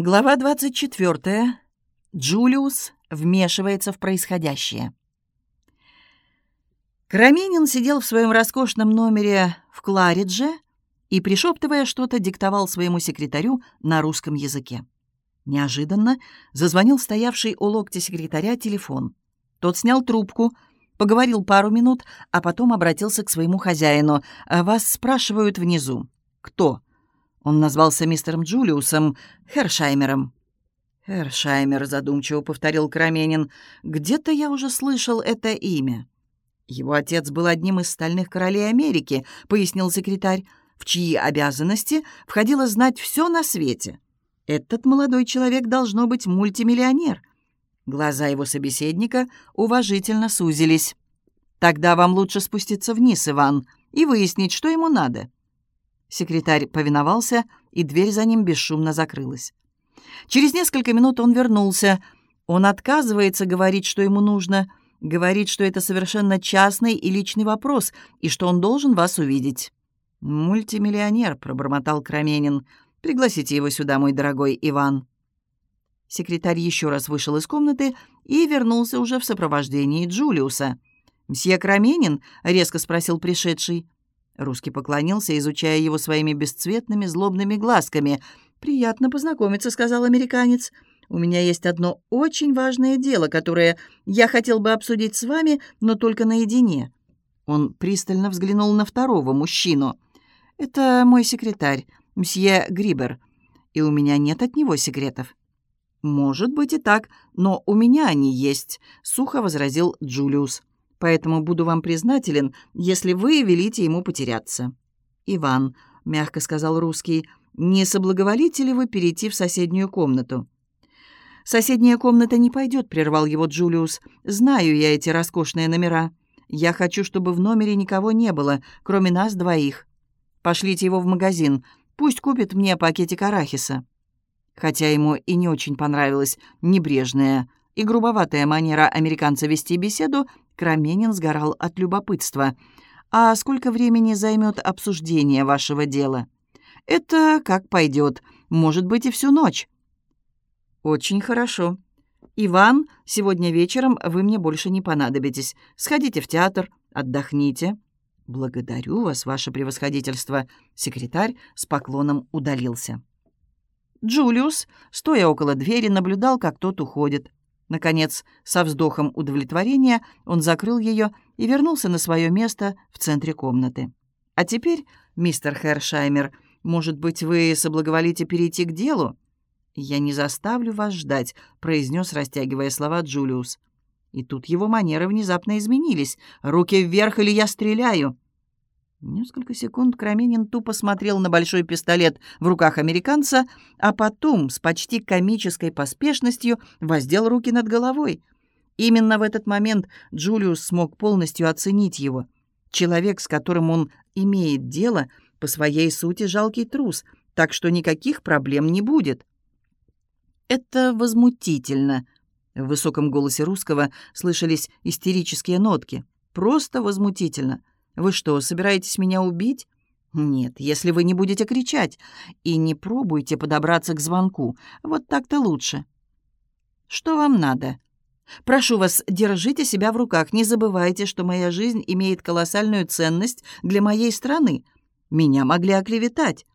Глава 24. Джулиус вмешивается в происходящее. Караменин сидел в своем роскошном номере в Кларидже и, пришептывая что-то, диктовал своему секретарю на русском языке. Неожиданно зазвонил стоявший у локтя секретаря телефон. Тот снял трубку, поговорил пару минут, а потом обратился к своему хозяину. «Вас спрашивают внизу. Кто?» Он назвался мистером Джулиусом Хершаймером. «Хершаймер», — задумчиво повторил Краменин. «Где-то я уже слышал это имя». «Его отец был одним из стальных королей Америки», — пояснил секретарь, «в чьи обязанности входило знать все на свете. Этот молодой человек должно быть мультимиллионер». Глаза его собеседника уважительно сузились. «Тогда вам лучше спуститься вниз, Иван, и выяснить, что ему надо». Секретарь повиновался, и дверь за ним бесшумно закрылась. Через несколько минут он вернулся. Он отказывается говорить, что ему нужно, говорит, что это совершенно частный и личный вопрос, и что он должен вас увидеть. «Мультимиллионер», — пробормотал Краменин. «Пригласите его сюда, мой дорогой Иван». Секретарь еще раз вышел из комнаты и вернулся уже в сопровождении Джулиуса. «Мсье Краменин?» — резко спросил пришедший. Русский поклонился, изучая его своими бесцветными злобными глазками. «Приятно познакомиться», — сказал американец. «У меня есть одно очень важное дело, которое я хотел бы обсудить с вами, но только наедине». Он пристально взглянул на второго мужчину. «Это мой секретарь, мсье Грибер, и у меня нет от него секретов». «Может быть и так, но у меня они есть», — сухо возразил Джулиус поэтому буду вам признателен, если вы велите ему потеряться». «Иван», — мягко сказал русский, — «не соблаговолите ли вы перейти в соседнюю комнату?» «Соседняя комната не пойдет», — прервал его Джулиус. «Знаю я эти роскошные номера. Я хочу, чтобы в номере никого не было, кроме нас двоих. Пошлите его в магазин, пусть купит мне пакетик арахиса». Хотя ему и не очень понравилась небрежная и грубоватая манера американца вести беседу, Краменин сгорал от любопытства. «А сколько времени займет обсуждение вашего дела?» «Это как пойдет. Может быть, и всю ночь». «Очень хорошо. Иван, сегодня вечером вы мне больше не понадобитесь. Сходите в театр, отдохните». «Благодарю вас, ваше превосходительство». Секретарь с поклоном удалился. Джулиус, стоя около двери, наблюдал, как тот уходит. Наконец, со вздохом удовлетворения он закрыл ее и вернулся на свое место в центре комнаты. «А теперь, мистер Хершаймер, может быть, вы соблаговолите перейти к делу?» «Я не заставлю вас ждать», — произнес, растягивая слова Джулиус. И тут его манеры внезапно изменились. «Руки вверх, или я стреляю!» Несколько секунд Краменин тупо смотрел на большой пистолет в руках американца, а потом с почти комической поспешностью воздел руки над головой. Именно в этот момент Джулиус смог полностью оценить его. Человек, с которым он имеет дело, по своей сути жалкий трус, так что никаких проблем не будет. «Это возмутительно», — в высоком голосе русского слышались истерические нотки. «Просто возмутительно». Вы что, собираетесь меня убить? Нет, если вы не будете кричать. И не пробуйте подобраться к звонку. Вот так-то лучше. Что вам надо? Прошу вас, держите себя в руках. Не забывайте, что моя жизнь имеет колоссальную ценность для моей страны. Меня могли оклеветать.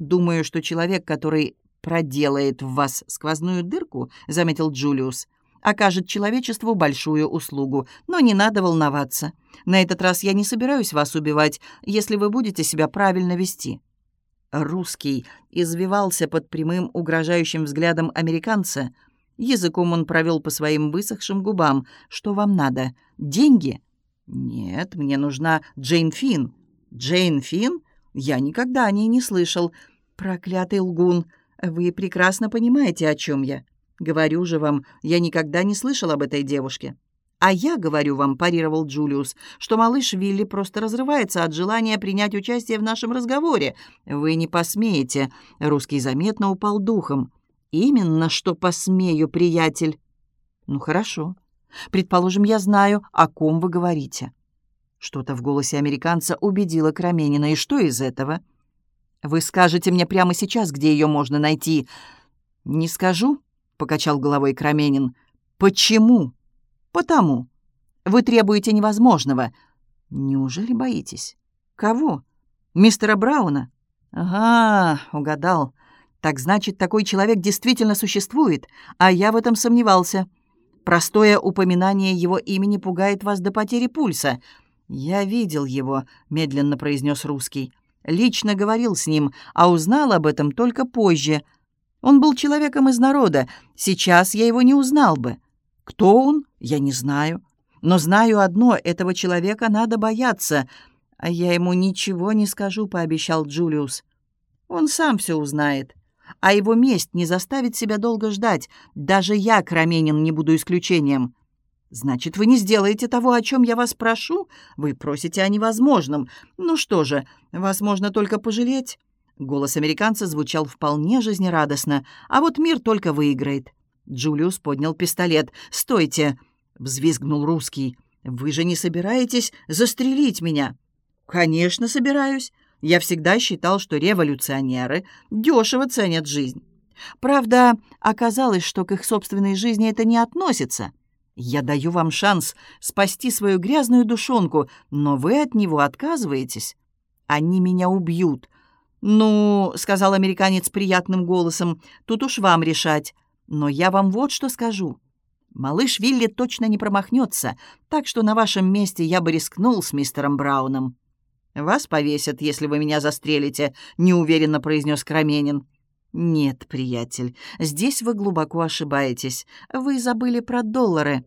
Думаю, что человек, который проделает в вас сквозную дырку, заметил Джулиус, окажет человечеству большую услугу. Но не надо волноваться. На этот раз я не собираюсь вас убивать, если вы будете себя правильно вести». Русский извивался под прямым угрожающим взглядом американца. Языком он провел по своим высохшим губам. «Что вам надо? Деньги?» «Нет, мне нужна Джейн Фин. «Джейн Фин? Я никогда о ней не слышал. Проклятый лгун! Вы прекрасно понимаете, о чем я. «Говорю же вам, я никогда не слышал об этой девушке». «А я говорю вам», — парировал Джулиус, «что малыш Вилли просто разрывается от желания принять участие в нашем разговоре. Вы не посмеете». Русский заметно упал духом. «Именно что посмею, приятель». «Ну, хорошо. Предположим, я знаю, о ком вы говорите». Что-то в голосе американца убедило Краменина. «И что из этого?» «Вы скажете мне прямо сейчас, где ее можно найти?» «Не скажу», — покачал головой Краменин. «Почему?» «Потому. Вы требуете невозможного». «Неужели боитесь?» «Кого?» «Мистера Брауна?» «Ага, угадал. Так значит, такой человек действительно существует, а я в этом сомневался. Простое упоминание его имени пугает вас до потери пульса». «Я видел его», — медленно произнес русский. «Лично говорил с ним, а узнал об этом только позже. Он был человеком из народа. Сейчас я его не узнал бы. Кто он, я не знаю. Но знаю одно — этого человека надо бояться. А я ему ничего не скажу», — пообещал Джулиус. «Он сам все узнает. А его месть не заставит себя долго ждать. Даже я, Краменин, не буду исключением». «Значит, вы не сделаете того, о чем я вас прошу? Вы просите о невозможном. Ну что же, вас можно только пожалеть». Голос американца звучал вполне жизнерадостно. «А вот мир только выиграет». Джулиус поднял пистолет. «Стойте!» — взвизгнул русский. «Вы же не собираетесь застрелить меня?» «Конечно, собираюсь. Я всегда считал, что революционеры дешево ценят жизнь. Правда, оказалось, что к их собственной жизни это не относится». Я даю вам шанс спасти свою грязную душонку, но вы от него отказываетесь. Они меня убьют. Ну, сказал американец приятным голосом, тут уж вам решать. Но я вам вот что скажу. Малыш Вилли точно не промахнется, так что на вашем месте я бы рискнул с мистером Брауном. «Вас повесят, если вы меня застрелите», — неуверенно произнес Краменин. «Нет, приятель, здесь вы глубоко ошибаетесь. Вы забыли про доллары.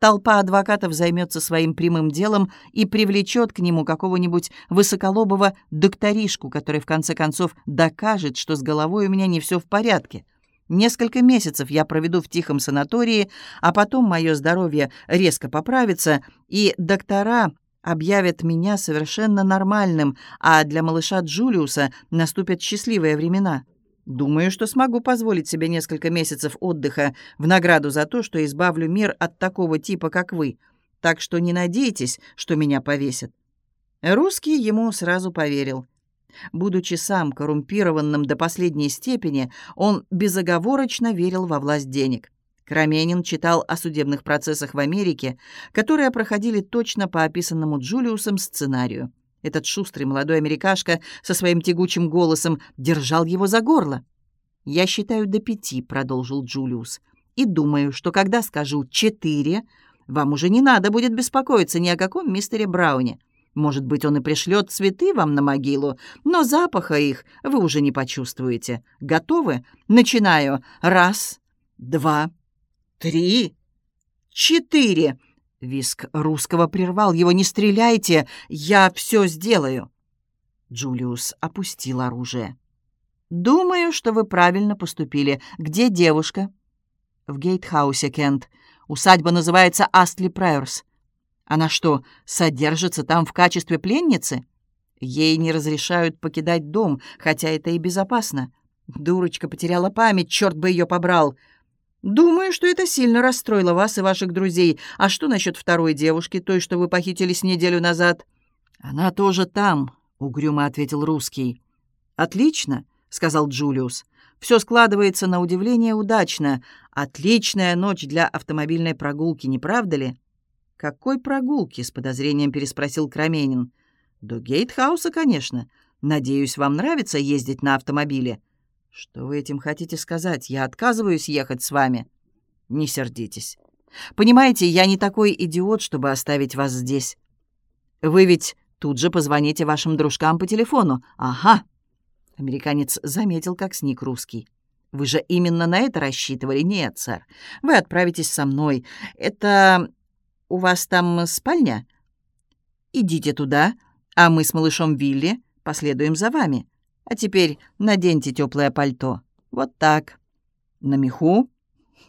Толпа адвокатов займется своим прямым делом и привлечет к нему какого-нибудь высоколобого докторишку, который в конце концов докажет, что с головой у меня не все в порядке. Несколько месяцев я проведу в тихом санатории, а потом мое здоровье резко поправится, и доктора объявят меня совершенно нормальным, а для малыша Джулиуса наступят счастливые времена». Думаю, что смогу позволить себе несколько месяцев отдыха в награду за то, что избавлю мир от такого типа, как вы. Так что не надейтесь, что меня повесят». Русский ему сразу поверил. Будучи сам коррумпированным до последней степени, он безоговорочно верил во власть денег. Краменин читал о судебных процессах в Америке, которые проходили точно по описанному Джулиусом сценарию. Этот шустрый молодой америкашка со своим тягучим голосом держал его за горло. «Я считаю до пяти», — продолжил Джулиус. «И думаю, что когда скажу «четыре», вам уже не надо будет беспокоиться ни о каком мистере Брауне. Может быть, он и пришлет цветы вам на могилу, но запаха их вы уже не почувствуете. Готовы? Начинаю. Раз, два, три, четыре». Виск русского прервал его. «Не стреляйте! Я все сделаю!» Джулиус опустил оружие. «Думаю, что вы правильно поступили. Где девушка?» «В гейтхаусе, Кент. Усадьба называется Астли Прайорс. Она что, содержится там в качестве пленницы?» Ей не разрешают покидать дом, хотя это и безопасно. Дурочка потеряла память, черт бы ее побрал. «Думаю, что это сильно расстроило вас и ваших друзей. А что насчет второй девушки, той, что вы похитили с неделю назад?» «Она тоже там», — угрюмо ответил русский. «Отлично», — сказал Джулиус. «Все складывается на удивление удачно. Отличная ночь для автомобильной прогулки, не правда ли?» «Какой прогулки?» — с подозрением переспросил Краменин. «До Гейтхауса, конечно. Надеюсь, вам нравится ездить на автомобиле?» «Что вы этим хотите сказать? Я отказываюсь ехать с вами». «Не сердитесь. Понимаете, я не такой идиот, чтобы оставить вас здесь. Вы ведь тут же позвоните вашим дружкам по телефону. Ага». Американец заметил, как сник русский. «Вы же именно на это рассчитывали?» «Нет, сэр. Вы отправитесь со мной. Это... у вас там спальня?» «Идите туда, а мы с малышом Вилли последуем за вами. А теперь наденьте теплое пальто. Вот так. На меху.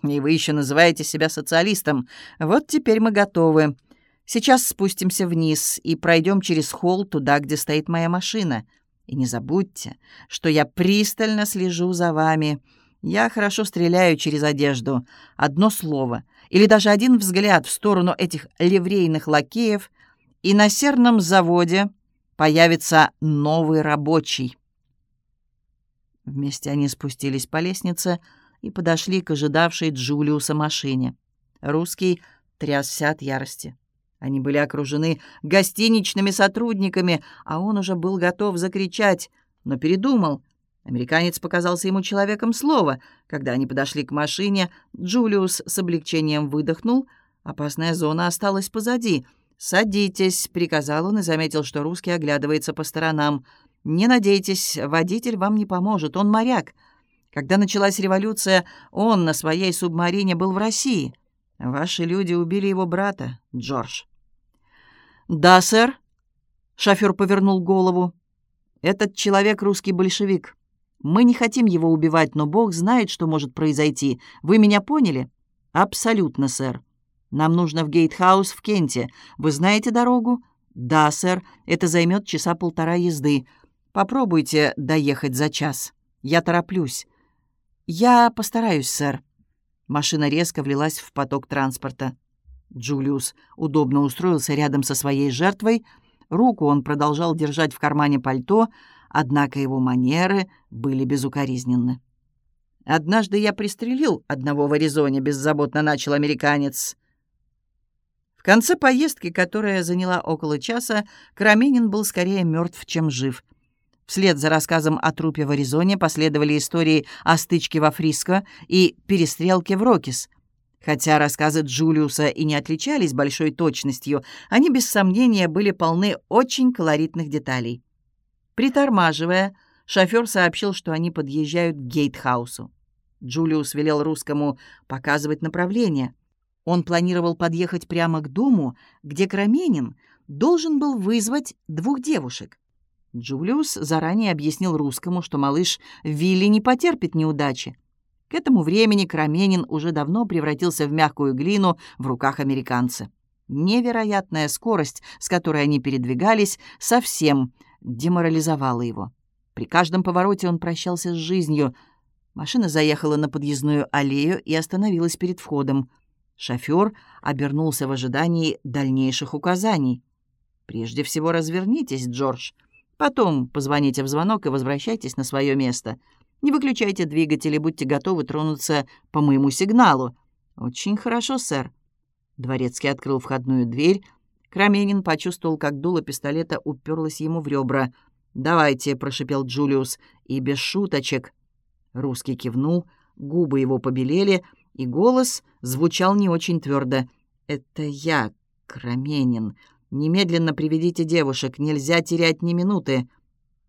И вы еще называете себя социалистом. Вот теперь мы готовы. Сейчас спустимся вниз и пройдем через холл туда, где стоит моя машина. И не забудьте, что я пристально слежу за вами. Я хорошо стреляю через одежду. Одно слово или даже один взгляд в сторону этих ливрейных лакеев, и на серном заводе появится новый рабочий. Вместе они спустились по лестнице и подошли к ожидавшей Джулиуса машине. Русский трясся от ярости. Они были окружены гостиничными сотрудниками, а он уже был готов закричать, но передумал. Американец показался ему человеком слова. Когда они подошли к машине, Джулиус с облегчением выдохнул. Опасная зона осталась позади. «Садитесь», — приказал он и заметил, что русский оглядывается по сторонам. «Не надейтесь, водитель вам не поможет, он моряк. Когда началась революция, он на своей субмарине был в России. Ваши люди убили его брата, Джордж». «Да, сэр», — шофер повернул голову. «Этот человек русский большевик. Мы не хотим его убивать, но Бог знает, что может произойти. Вы меня поняли?» «Абсолютно, сэр. Нам нужно в Гейтхаус в Кенте. Вы знаете дорогу?» «Да, сэр. Это займет часа полтора езды. Попробуйте доехать за час. Я тороплюсь». «Я постараюсь, сэр». Машина резко влилась в поток транспорта. Джулиус удобно устроился рядом со своей жертвой. Руку он продолжал держать в кармане пальто, однако его манеры были безукоризненны. «Однажды я пристрелил одного в Аризоне», — беззаботно начал американец. В конце поездки, которая заняла около часа, Караменин был скорее мертв, чем жив. Вслед за рассказом о трупе в Аризоне последовали истории о стычке во Фриско и перестрелке в Рокис — Хотя рассказы Джулиуса и не отличались большой точностью, они без сомнения были полны очень колоритных деталей. Притормаживая, шофер сообщил, что они подъезжают к гейтхаусу. Джулиус велел русскому показывать направление. Он планировал подъехать прямо к дому, где Краменин должен был вызвать двух девушек. Джулиус заранее объяснил русскому, что малыш Вилли не потерпит неудачи. К этому времени Краменин уже давно превратился в мягкую глину в руках американца. Невероятная скорость, с которой они передвигались, совсем деморализовала его. При каждом повороте он прощался с жизнью. Машина заехала на подъездную аллею и остановилась перед входом. Шофер обернулся в ожидании дальнейших указаний. «Прежде всего развернитесь, Джордж. Потом позвоните в звонок и возвращайтесь на свое место. Не выключайте двигатель и будьте готовы тронуться по моему сигналу». «Очень хорошо, сэр». Дворецкий открыл входную дверь. Краменин почувствовал, как дуло пистолета уперлось ему в ребра. «Давайте», — прошипел Джулиус, — «и без шуточек». Русский кивнул, губы его побелели, и голос звучал не очень твердо. «Это я, Краменин. Немедленно приведите девушек, нельзя терять ни минуты».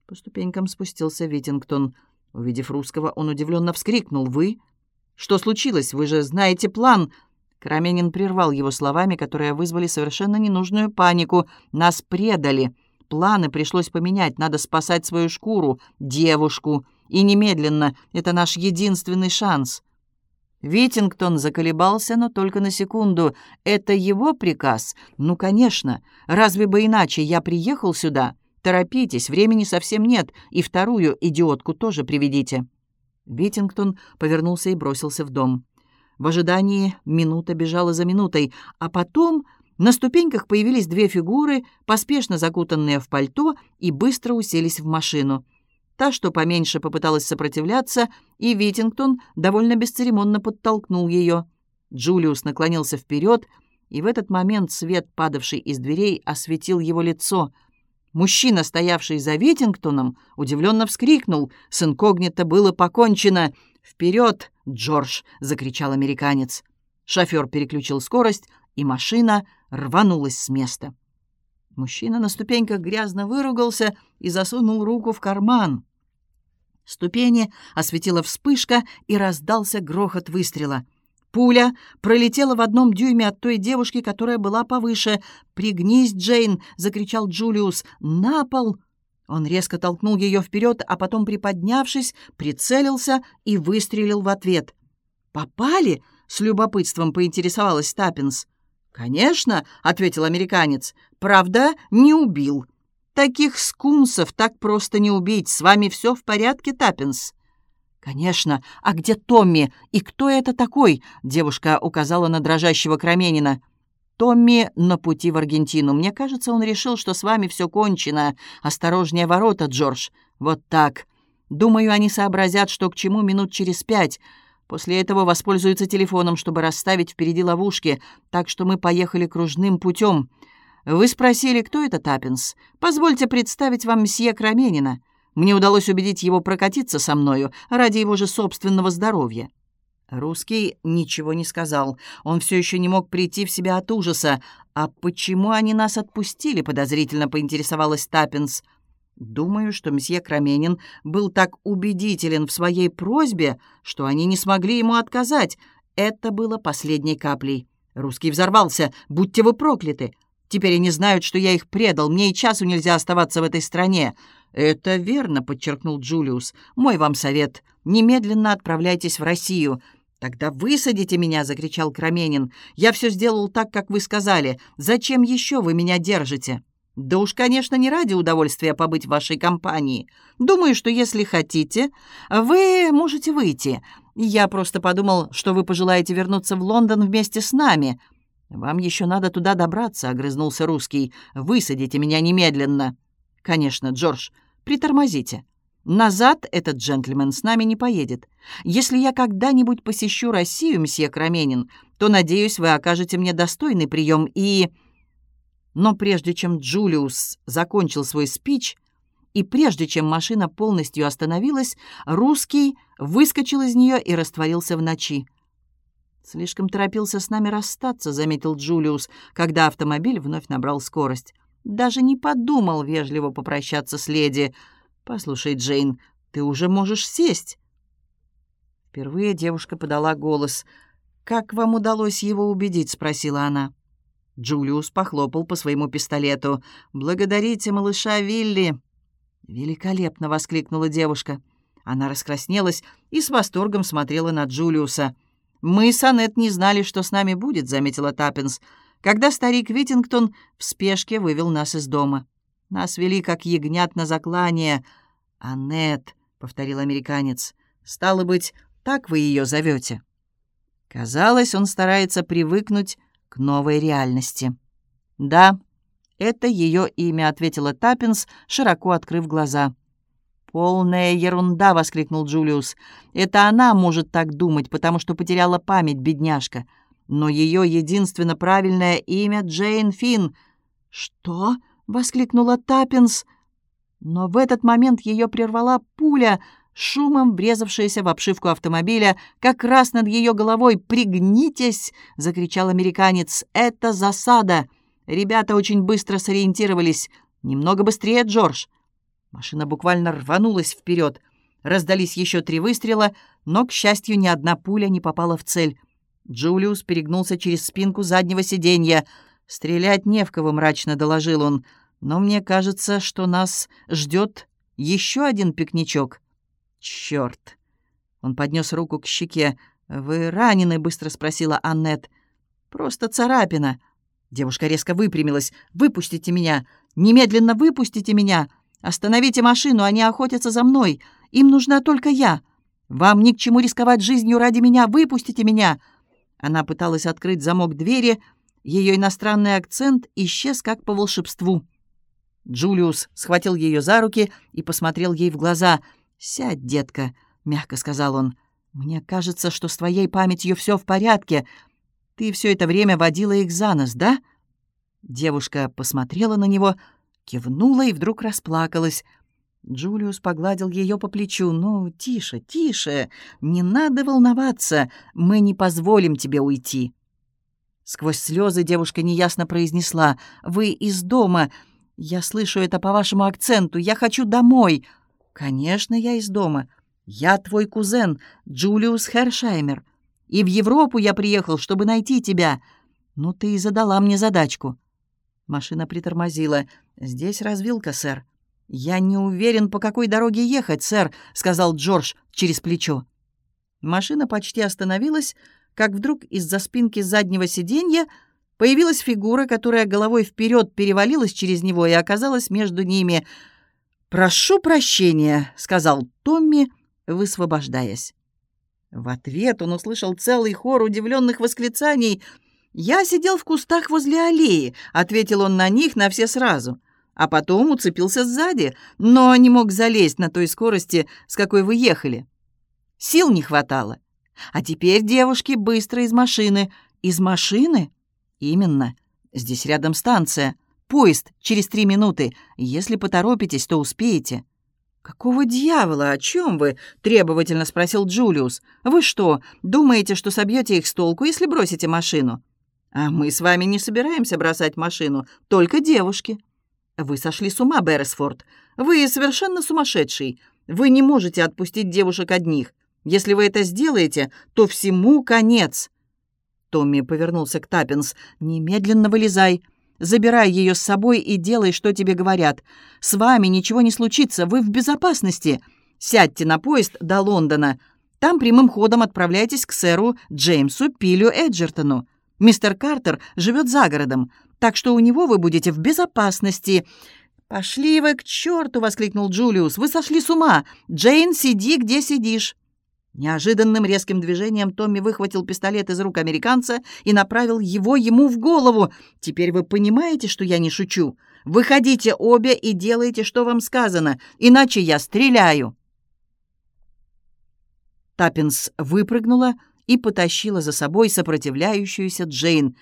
По ступенькам спустился Витингтон — Увидев русского, он удивленно вскрикнул. «Вы? Что случилось? Вы же знаете план!» Караменин прервал его словами, которые вызвали совершенно ненужную панику. «Нас предали. Планы пришлось поменять. Надо спасать свою шкуру, девушку. И немедленно. Это наш единственный шанс». Витингтон заколебался, но только на секунду. «Это его приказ? Ну, конечно. Разве бы иначе я приехал сюда?» Торопитесь, времени совсем нет, и вторую идиотку тоже приведите». Витингтон повернулся и бросился в дом. В ожидании минута бежала за минутой, а потом на ступеньках появились две фигуры, поспешно закутанные в пальто, и быстро уселись в машину. Та, что поменьше, попыталась сопротивляться, и Витингтон довольно бесцеремонно подтолкнул ее. Джулиус наклонился вперед, и в этот момент свет, падавший из дверей, осветил его лицо — Мужчина, стоявший за Витингтоном, удивленно вскрикнул. С инкогнито было покончено. «Вперед, Джордж!» — закричал американец. Шофер переключил скорость, и машина рванулась с места. Мужчина на ступеньках грязно выругался и засунул руку в карман. Ступени осветила вспышка, и раздался грохот выстрела — Пуля пролетела в одном дюйме от той девушки, которая была повыше. «Пригнись, Джейн!» — закричал Джулиус. «На пол!» Он резко толкнул ее вперед, а потом, приподнявшись, прицелился и выстрелил в ответ. «Попали?» — с любопытством поинтересовалась Таппенс. «Конечно», — ответил американец. «Правда, не убил. Таких скунсов так просто не убить. С вами все в порядке, Таппенс?» «Конечно. А где Томми? И кто это такой?» Девушка указала на дрожащего Краменина. «Томми на пути в Аргентину. Мне кажется, он решил, что с вами все кончено. Осторожнее ворота, Джордж. Вот так. Думаю, они сообразят, что к чему минут через пять. После этого воспользуются телефоном, чтобы расставить впереди ловушки, так что мы поехали кружным путем. Вы спросили, кто это Таппинс? Позвольте представить вам месье Краменина. Мне удалось убедить его прокатиться со мною ради его же собственного здоровья». Русский ничего не сказал. Он все еще не мог прийти в себя от ужаса. «А почему они нас отпустили?» — подозрительно поинтересовалась Таппинс. «Думаю, что месье Краменин был так убедителен в своей просьбе, что они не смогли ему отказать. Это было последней каплей. Русский взорвался. «Будьте вы прокляты! Теперь они знают, что я их предал. Мне и часу нельзя оставаться в этой стране. «Это верно», — подчеркнул Джулиус. «Мой вам совет. Немедленно отправляйтесь в Россию». «Тогда высадите меня!» — закричал Краменин. «Я все сделал так, как вы сказали. Зачем еще вы меня держите?» «Да уж, конечно, не ради удовольствия побыть в вашей компании. Думаю, что если хотите, вы можете выйти. Я просто подумал, что вы пожелаете вернуться в Лондон вместе с нами». «Вам еще надо туда добраться», — огрызнулся русский. «Высадите меня немедленно». «Конечно, Джордж, притормозите. Назад этот джентльмен с нами не поедет. Если я когда-нибудь посещу Россию, мсье Краменин, то, надеюсь, вы окажете мне достойный прием и...» Но прежде чем Джулиус закончил свой спич, и прежде чем машина полностью остановилась, русский выскочил из нее и растворился в ночи. «Слишком торопился с нами расстаться», — заметил Джулиус, когда автомобиль вновь набрал скорость. Даже не подумал вежливо попрощаться с леди. «Послушай, Джейн, ты уже можешь сесть». Впервые девушка подала голос. «Как вам удалось его убедить?» — спросила она. Джулиус похлопал по своему пистолету. «Благодарите малыша Вилли!» «Великолепно!» — воскликнула девушка. Она раскраснелась и с восторгом смотрела на Джулиуса. «Мы с Аннет не знали, что с нами будет», — заметила Таппинс когда старик Витингтон в спешке вывел нас из дома. Нас вели как ягнят на заклание. «Аннет», — повторил американец, — «стало быть, так вы ее зовете». Казалось, он старается привыкнуть к новой реальности. «Да, это ее имя», — ответила Таппинс, широко открыв глаза. «Полная ерунда!» — воскликнул Джулиус. «Это она может так думать, потому что потеряла память, бедняжка но ее единственно правильное имя Джейн Финн. «Что?» — воскликнула Таппинс. Но в этот момент ее прервала пуля, шумом врезавшаяся в обшивку автомобиля, как раз над ее головой. «Пригнитесь!» — закричал американец. «Это засада!» Ребята очень быстро сориентировались. «Немного быстрее, Джордж!» Машина буквально рванулась вперед. Раздались еще три выстрела, но, к счастью, ни одна пуля не попала в цель. Джулиус перегнулся через спинку заднего сиденья. «Стрелять не в кого», — мрачно доложил он. «Но мне кажется, что нас ждет еще один пикничок». «Черт!» Он поднес руку к щеке. «Вы ранены?» — быстро спросила Аннет. «Просто царапина». Девушка резко выпрямилась. «Выпустите меня! Немедленно выпустите меня! Остановите машину, они охотятся за мной! Им нужна только я! Вам ни к чему рисковать жизнью ради меня! Выпустите меня!» Она пыталась открыть замок двери, ее иностранный акцент исчез как по волшебству. Джулиус схватил ее за руки и посмотрел ей в глаза. «Сядь, детка», — мягко сказал он. «Мне кажется, что с твоей памятью все в порядке. Ты все это время водила их за нос, да?» Девушка посмотрела на него, кивнула и вдруг расплакалась. Джулиус погладил ее по плечу. «Ну, тише, тише, не надо волноваться, мы не позволим тебе уйти». Сквозь слезы девушка неясно произнесла. «Вы из дома. Я слышу это по вашему акценту. Я хочу домой». «Конечно, я из дома. Я твой кузен, Джулиус Хершаймер. И в Европу я приехал, чтобы найти тебя. Ну, ты и задала мне задачку». Машина притормозила. «Здесь развилка, сэр». «Я не уверен, по какой дороге ехать, сэр», — сказал Джордж через плечо. Машина почти остановилась, как вдруг из-за спинки заднего сиденья появилась фигура, которая головой вперед перевалилась через него и оказалась между ними. «Прошу прощения», — сказал Томми, высвобождаясь. В ответ он услышал целый хор удивленных восклицаний. «Я сидел в кустах возле аллеи», — ответил он на них на все сразу а потом уцепился сзади, но не мог залезть на той скорости, с какой вы ехали. Сил не хватало. А теперь, девушки, быстро из машины. Из машины? Именно. Здесь рядом станция. Поезд через три минуты. Если поторопитесь, то успеете». «Какого дьявола? О чем вы?» — требовательно спросил Джулиус. «Вы что, думаете, что собьете их с толку, если бросите машину?» «А мы с вами не собираемся бросать машину, только девушки». «Вы сошли с ума, Берресфорд. Вы совершенно сумасшедший. Вы не можете отпустить девушек одних. Если вы это сделаете, то всему конец». Томми повернулся к Таппинс. «Немедленно вылезай. Забирай ее с собой и делай, что тебе говорят. С вами ничего не случится, вы в безопасности. Сядьте на поезд до Лондона. Там прямым ходом отправляйтесь к сэру Джеймсу Пилю Эджертону. Мистер Картер живет за городом, так что у него вы будете в безопасности». «Пошли вы к черту!» — воскликнул Джулиус. «Вы сошли с ума! Джейн, сиди, где сидишь!» Неожиданным резким движением Томми выхватил пистолет из рук американца и направил его ему в голову. «Теперь вы понимаете, что я не шучу? Выходите обе и делайте, что вам сказано, иначе я стреляю!» Таппинс выпрыгнула и потащила за собой сопротивляющуюся Джейн.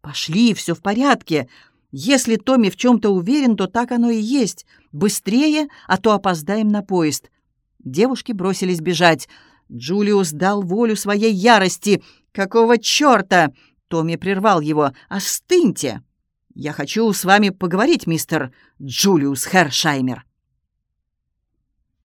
«Пошли, все в порядке!» Если Томми в чем-то уверен, то так оно и есть. Быстрее, а то опоздаем на поезд. Девушки бросились бежать. Джулиус дал волю своей ярости. «Какого черта?» Томми прервал его. «Остыньте!» «Я хочу с вами поговорить, мистер Джулиус Хершаймер».